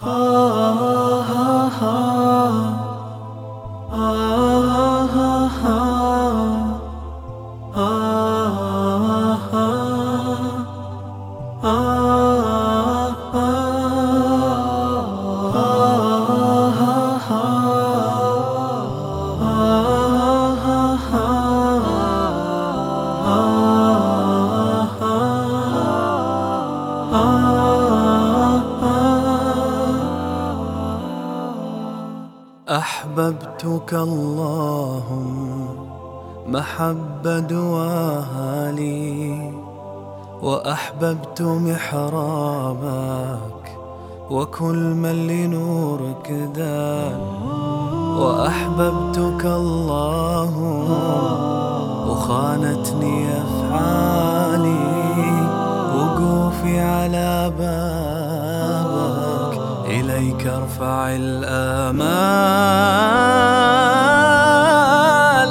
ہاں أحببتك اللهم، محبة دواها لي وأحببت محرابك، وكل من لنورك دان وأحببتك اللهم، وخانتني أفعالي. وقوفي على بابك إليك ارفع الآمال.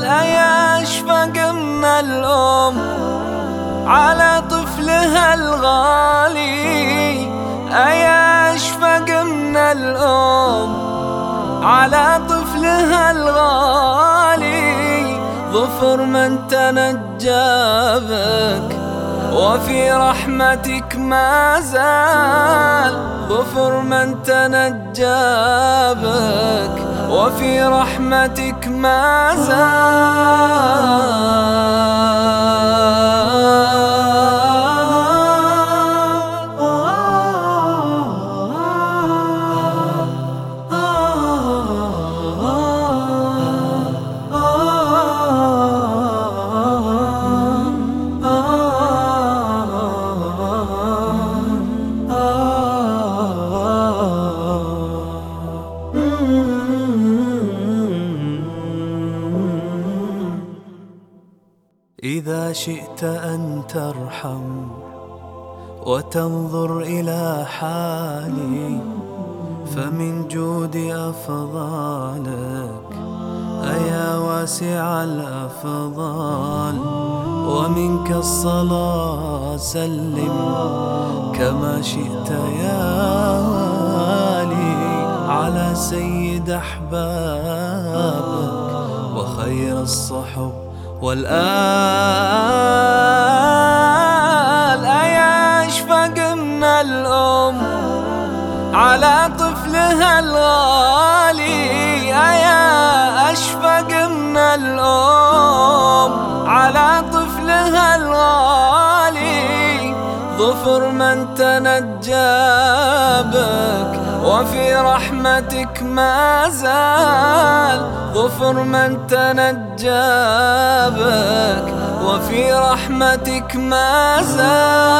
أيا أشفق من الأم على طفلها الغالي؟ أيا أشفق من الأم على طفلها الغالي؟ ظفر من تنجى بك وفي رحمتك ما زال. ظفر من تنجى بك وفي رحمتك ما زال إذا شئت أن ترحم وتنظر إلى حالي، فمن جود أفضالك، أيا واسع الأفضال؟ ومنك الصلاة، سلم كما شئت يا والي، على سيد أحبابك وخير الصحب. والآل أيا أشفق من الأم على طفلها الغالي، أيا أشفق من الأم على طفلها الغالي. ظفر من تنجى بك وفي رحمتك ما زال. واغفر من تنجى بك وفي رحمتك ما زال